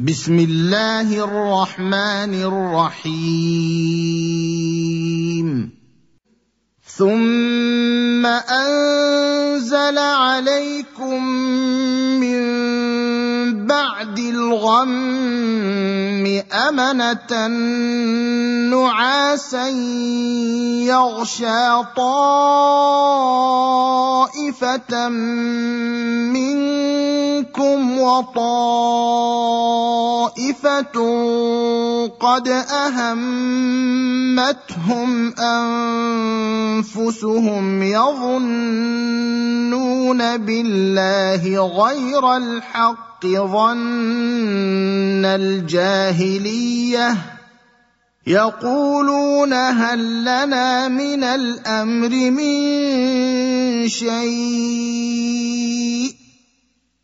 بسم الله الرحمن الرحيم. ثم أنزل عليكم من بعد الغم أمنة نعاسا يغشى طائفة وطائفة قد أهمتهم أنفسهم يظنون بالله غير الحق ظن الجاهلية. يقولون هل لنا من الأمر من شيء؟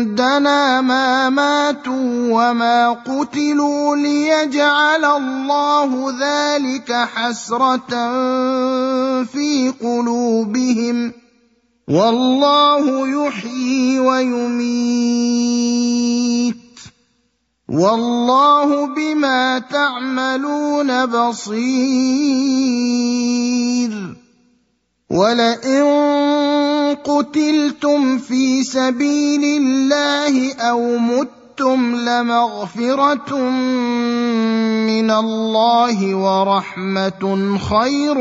عندنا ما ماتوا وما قتلوا ليجعل الله ذلك حسرة في قلوبهم. والله يحيي ويميت. والله بما تعملون بصير. ولئن قتلتم في سبيل الله أو متم لمغفرة من الله ورحمة خير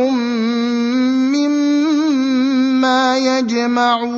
مما يجمعون.